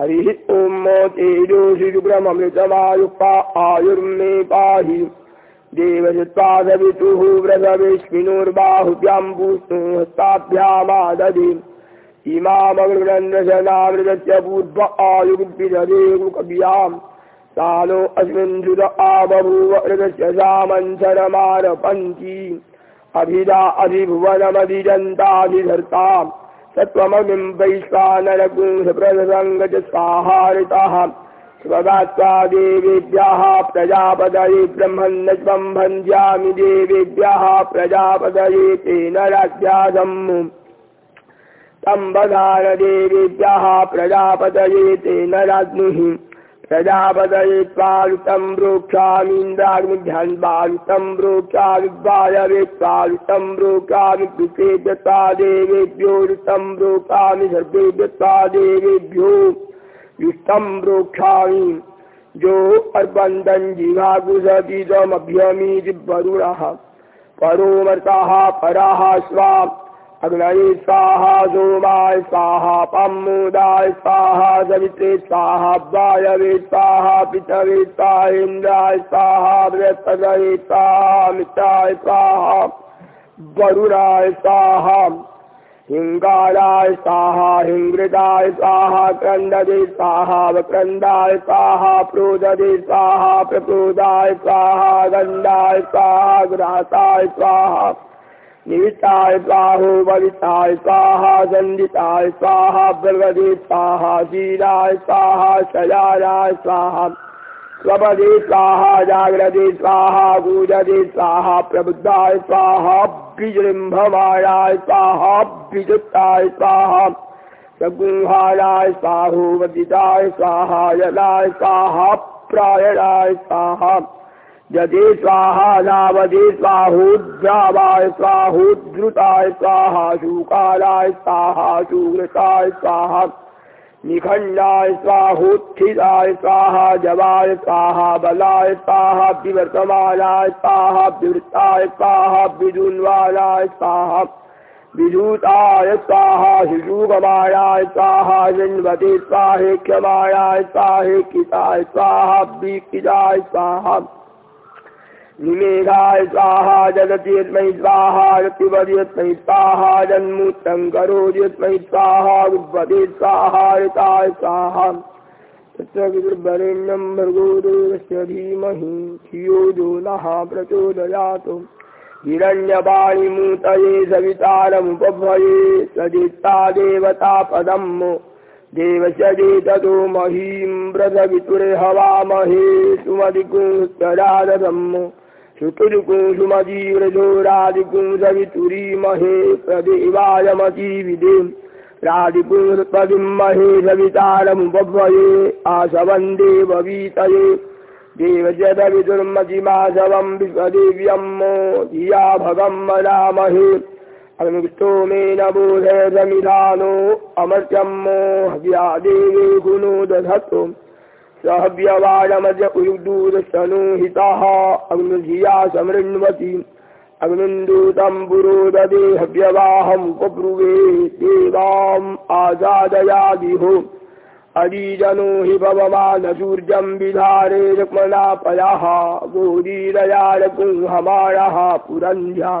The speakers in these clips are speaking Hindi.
हरिः ॐ मो तेजोषिरुमवृतमायुक्पा आयुर्मे पाहि। देवसुत्वा सितुः व्रतमेष्मिनोर्बाहुभ्यां बुष्णो हस्ताभ्यामादधि इमामवृणन्द्रदा वृतश्च पूर्ध्व आयुग् सदेवुकव्यां तालो अस्मिन्धु आ अभिदा अधिभुवनमधिजन्ताधिधर्ताम्। सत्त्वममिं वैश्वानरगुंसप्रसङ्गज स्वाहारितः प्रजापदये ब्रह्मन्न त्वं भन्ध्यामि देवेभ्यः प्रजापदये तेन तं वधान देवेभ्यः प्रजापदये तेन राज्ञुः प्रजापदये त्वारुतं ब्रोक्षामीन्द्राग्निभ्यन् वारुतं ब्रोक्षामिवायवे त्वारुतं ब्रोक्षामि कृते ता देवेभ्यो ऋतं ब्रोक्षामि त्वा देवेभ्यो युष्टं ब्रोक्षामि जो अर्बन्दन् जिघाकुशतीतमभ्यमीति वरुणः। परोमर्ताः पराः स्वा अग्नये स्वाहा सोमाय स्वाहा, पम्मुदाय स्वाहा सवित्रे स्वाहा, वायवे स्वाहा, पितवे स्वाहेन्द्राय स्वाहा, बृहस्पतये स्वाहा, मित्राय स्वाहा, वरुणाय स्वाहा हिङ्गाराय स्वाहा हिङ्कृताय स्वाहा, क्रन्ददे स्वाहा, वक्रन्दाय स्वाहा, प्रोददे स्वाहा, प्रप्रोदाय स्वाहा, गन्धाय स्वाहा, ग्रासाय स्वाहा निमित्ताय स्वाहो वलिताय स्वाहा दंडिताय स्वाहा बलवदे स्वाहा शीलाय स्वाहा शयाराय स्वाहा स्वपदे स्वाहा जाग्रते स्वाहा पूजते स्वाहा प्रबुद्धाय स्वाहा बीजृम्भमाणाय स्वाहा बीजुत्ताय स्वाहा सगुंहाराय स्वाहोवदिताय स्वाहा जलाय स्वाहा, प्रायणाय स्वाहा। यदे स्वाहा नावदे स्वाहोद्रावाय स्वाहोद्धृताय स्वाहा शूकालाय स्वाहा शूग्रताय स्वाहा निखण्डाय स्वाहोत्थिताय स्वाहा जवाय स्वाहा बलाय स्वाहा विवर्तमानाय स्वाहा विवृत्ताय स्वाहा विदुन्वालाय स्वाहा विधूताय स्वाहा शिशुगमाणाय स्वाहा जन्मते स्वाहेक्यमाणाय स्वाहेकिताय स्वाहा विकिताय स्वाहा निमेघाय स्वाहा जगतीयस्मै स्वाहा ऋतिवद्यस्मै स्वाहा जन्मूत्रं करोद्यस्मै स्वाहा उद्वदे स्वाहा ऋताय स्वाहा। तत्र विदुर्वरेण्यं भर्गो धीमहि धियो यो नः प्रचोदयातु। हिरण्यपाणिमूतये सवितारमुपभये देवतापदम् महीं सुतुरुपुंसुमजीरजो प्रदेवायमजीविदे रादिपुंसपदिमहे सवितारमुपभये आशवन्दे वीतये देव विश्वदेव्यं मो धिया भगं मरामहे अनुष्टो मे न बोधय समिधानो अमर्त्यं मो मोह्या देवे गुणो दधतु। सहव्यवायमज उयुदूरशनुहितः अग्निधिया समृण्वति। अग्निन्दूतं पुरोददे हव्यवाहं कुब्रुवे देवाम् आजादयादिहो अरीजनो हि भवमानसूर्यं विधारे रुक्मणापयः गोरीरयारकुंहमाणः पुरन्ध्या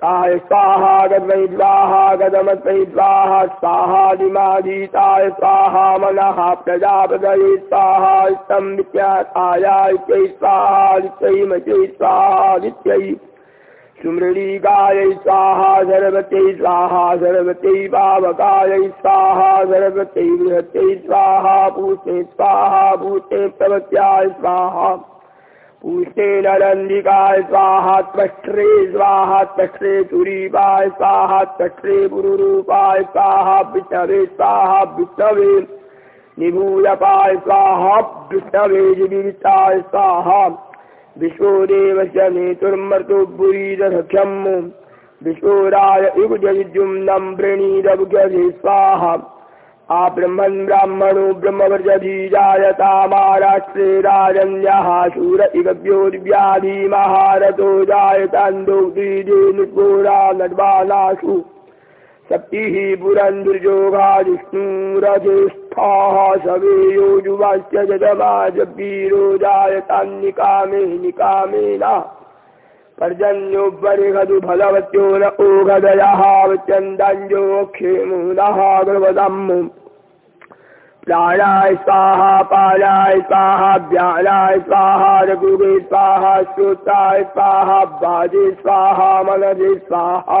काय स्वाहा गद्वै गदमत्वै स्वाहा स्वाहादिमादीताय स्वाहा मनः प्रजापदये स्वाहा विद्याकायायित्यै स्वाहादित्यै स्वाहादित्यै सुमृळीकायै स्वाहा सर्वत्यै स्वाहा सर्वत्यै पावकायै स्वाहा सर्वत्यै बृहत्यै स्वाहा पूष्णे स्वाहा भूते प्रवत्याय स्वाहा पूष्णे नरन्दिकाय स्वाहा त्वष्ट्रे स्वाहा त्वष्ट्रे तुरीपाय स्वाहा त्वष्ट्रे पुरुरूपाय स्वाहा विष्णवे स्वाहा विष्णवे निभूयपाय, स्वाहा विष्णवे जीविताय स्वाहा वृणीदभुगधे स्वाहा आब्रह्मन् ब्राह्मणो ब्रह्मवर्जधीजायतामाराष्ट्रे राजन्यः शूर इगव्योर्व्याधिमहारथो जायतान्दो द्विजेनुघोरा नड्वानाशु शक्तिः पुरन्दुर्योगा विष्णुरज्येष्ठाः सवेयो युवाश्च जगमाजवीरो जायतान्निकामे निकामेन पर्जन्योपरिषदु फलवत्यो न ओघदयः वत्यन्दाञ्जोक्षेमो गर्वदम् प्राणाय स्वाहा पालाय स्वाहा रघुगे स्वाहा श्रोताय स्वाहा बाजे स्वाहा मनजे स्वाहा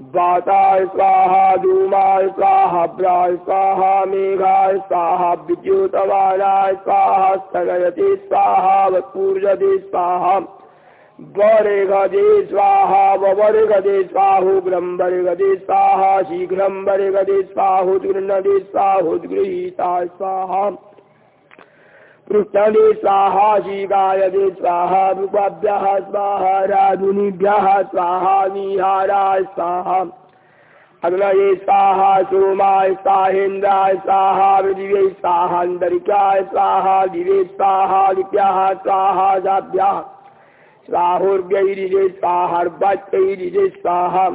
वाताय स्वाहा, धूमाय स्वाहा भ्राय स्वाहा, मेघाय स्वाहा, विद्युतवानाय स्वाहा, स्थगयते स्वाहा, वत्पूर्जते स्वाहा। वरेगदे स्वाहा, ववरेगदे स्वाहुग्रम्बरेगदे स्वाहा शीघ्रम्बरेगदे स्वाहुद्गृह्णदे स्वाहुद्गृहीताय स्वाहा। पृष्ठदे स्वाहा शीगायदे स्वाहा रूपाभ्यः स्वाहा राधुनीभ्यः स्वाहा निहाराय स्वाहा अग्नये स्वाहा सोमाय स्वाहेन्द्राय स्वाहा स्वाहान्तरिकाय स्वाहा दिवे स्वाहादित्याः स्वाहा जाभ्यः। स्वाहुर्व्यैरिजे स्वाहार्वाच्यैरिजे स्वाहा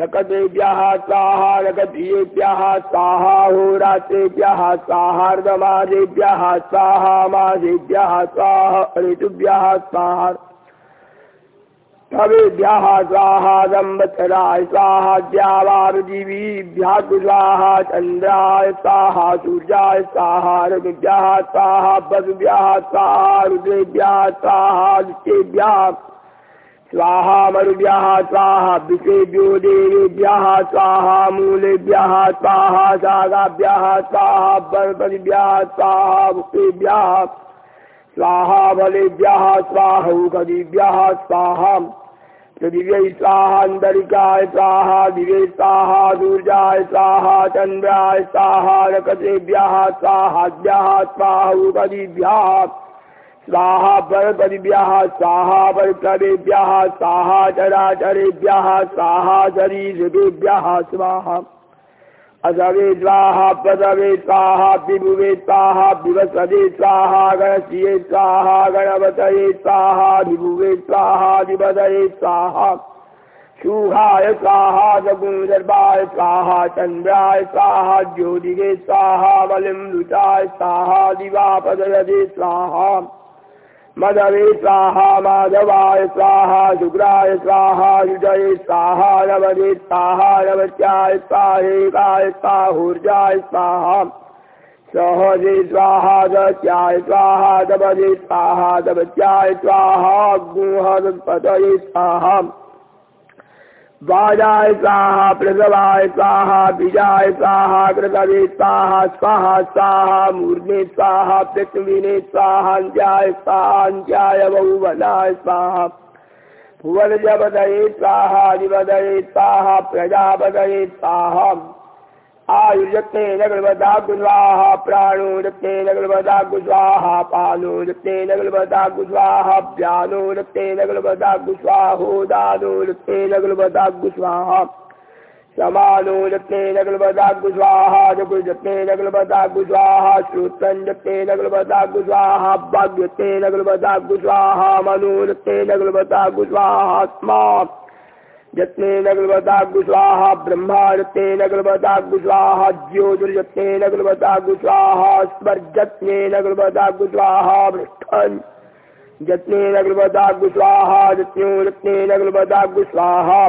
नकतेभ्यः स्वाहा नकधियेभ्यः स्वाहा होरात्रेभ्यः स्वाहार्धमासेभ्यः स्वाहा मासेभ्यः स्वाहा चन्द्राय सूर्याय स्वाहा दित्येभ्यः स्वाहा मरुभ्यः स्वाहा विषेभ्यो देवेभ्यः, स्वाहा मूलेभ्यः, स्वाहा शाखाभ्यः स्वाहा बर्पदिभ्यः स्वाहा भुक्तेभ्यः स्वाहा बलेभ्यः स्वाहौकदिभ्यः स्वाहा पृथिव्यै स्वाहान्तरिकाय स्वाहा दिवे स्वाहा सूर्याय स्वाहा चन्द्राय, स्वाहा नकतेभ्यः स्वाहाभ्यः स्वाहौकदिभ्यः स्वाहा परपदिभ्यः स्वाहा परप्रदेभ्यः स्वाहा चराचरेभ्यः स्वाहा शरीरकेभ्यः स्वाहा। असवे स्वाहा पदवे स्वाहा, विभुवे स्वाहा, विवसदे स्वाहा गणश्रिये स्वाहा गणपतये स्वाहा, विभुवे स्वाहा दिवदये स्वाहा। शूहाय स्वाहा सगुणदर्भाय स्वाहा, चन्द्राय स्वाहा, ज्योतिगे स्वाहा बलिं स्वाहा दिवापदयते स्वाहा। मदवे स्वाहा, माधवाय स्वाहा, शुक्राय स्वाहा, युजये स्वाहा, नवदे स्वाहा, नवत्याय स्वाहेकाय स्वाहूर्जाय स्वाहा सहजे स्वाहा दत्याय स्वाहा दवदे स्वाहा दवत्याय स्वाहा गुहपतये स्वाहा। वाजाय स्वाहा प्रसवाय स्वाहा बीजाय स्वाहा कृतवे स्वाहा स्वाहा स्वाहा स्वाहा, पृथ्वीने स्वाहा भुवनजपदये स्वाहा दिवदये स्वाहा, प्रजापदये स्वाहा। आयुर्यत्तेन गृभदाग्स्वाहा प्राणो रक्तेन गृभदाग्स्वाहा पानो रक्तेन गृभदाग्स्वाहा व्यानो रक्तेन गृभदाग्स्वाहोदानो रक्तेन गृभदाग्स्वाहा समानो रक्तेन गृभदाग्स्वाहा जगुर्जत्तेन गृभदाग्स्वाहा श्रोत्रं जत्तेन गृभदाग्स्वाहा भाग्यत्तेन गृभदाग्स्वाहा मनो रक्तेन गृभदाग्स्वाहा स्मा यत्नेन गुस्वाहा, ब्रह्मा यत्नेन गुस्वाहा ज्योतिर्यत्नेन गुस्वाहा स्मर्जत्नेन गुस्वाहा पृष्ठन् यत्नेन गुस्वाहा, यत्नो यत्नेन गुस्वाहा।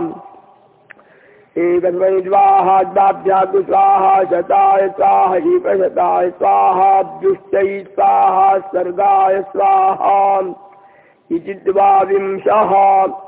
एकस्मै स्वाहा द्वाभ्याग् स्वाहा शताय स्वाहा एकशताय स्वाहाभ्युष्टै स्वाहा, सर्गाय स्वाहा। इति द्वाविंशः।